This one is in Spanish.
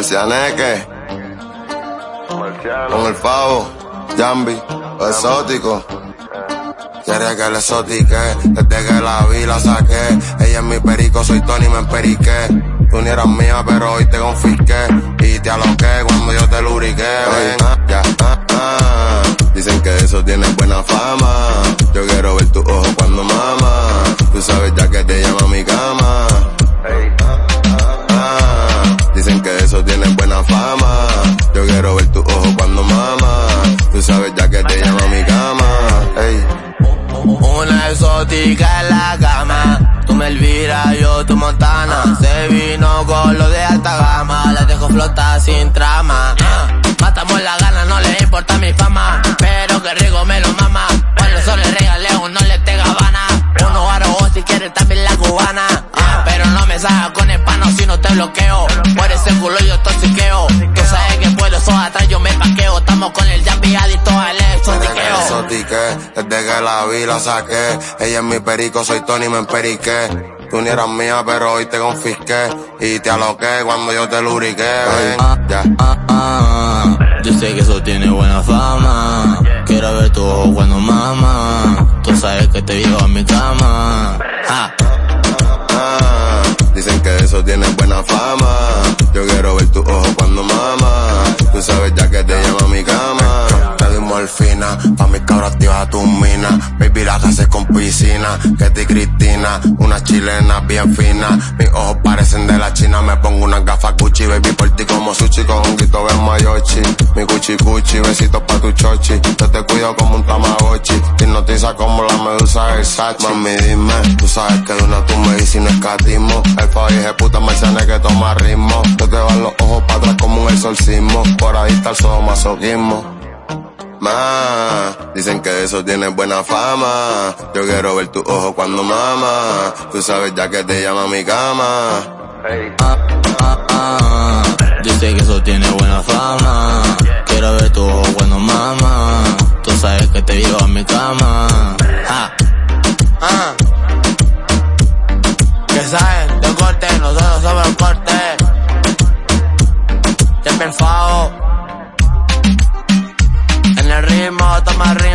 Marcianeque. Con el pavo, Jambi, exótico. Quiere que le exotique, desde que la vi la saqué. Ella es mi perico, soy Tony, me emperiqué. Tú ni eras mía, pero hoy te confisqué. Y te aloqué cuando yo te lubriqué. Ven, ya, ah, ah. Dicen que eso tiene buena fama. Fama. Yo quiero ver tu ojo cuando mama. Tú sabes ya que te llama mi cama. Ey. Una exótica en la cama. Tú me Elvira, yo tu Montana. Se vino con lo de alta gama. La dejo flotar sin trama. Ah, pero no me salga con el pano si no te bloqueo. Por ese culo yo toxiqueo. Tú sabes que puedo, eso atrás yo me paqueo. Estamos con el Jambi adicto al exotiqueo. desde que la vi la saqué. Ella es mi perico, soy Tony, me emperiqué. Tú ni eras mía, pero hoy te confisqué. Y te aloqué cuando yo te lubriqué. Ven, ya. Ah, ah, yo sé que eso tiene buena fama. Quiero ver tu ojo cuando mama. Tú sabes que te llevo a mi cama. Dicen que eso tiene buena fama. Yo quiero ver tu ojo cuando mama. Tú sabes ya que te llama mi cama. Te doy morfina, pa' mis cabros activa tu mina. Baby, la casa es con piscina. Que ti Cristina, una chilena bien fina. Mis ojos parecen de la China. Me pongo una gafas Gucci, baby, por ti como sushi. Con un grito ven mayochi. Mi cuchi cuchi, besitos pa' tu chochi. Yo te cuido como un tamagotchi. Hipnotiza como la medusa del Sachi. Mami, dime, tú sabes que de y no escatismo. El país de puta marcianes que toma ritmo. Te van los ojos para atrás como un exorcismo. Por ahí está el sodomasoquismo. Ma, dicen que eso tiene buena fama. Yo quiero ver tu ojo cuando mama. Tú sabes ya que te llama mi cama. Ah, ah, ah. Yo sé que eso tiene buena fama. Quiero ver tu ojo cuando mama. Tú sabes que te llevo a mi cama. Ah, ah. Siempre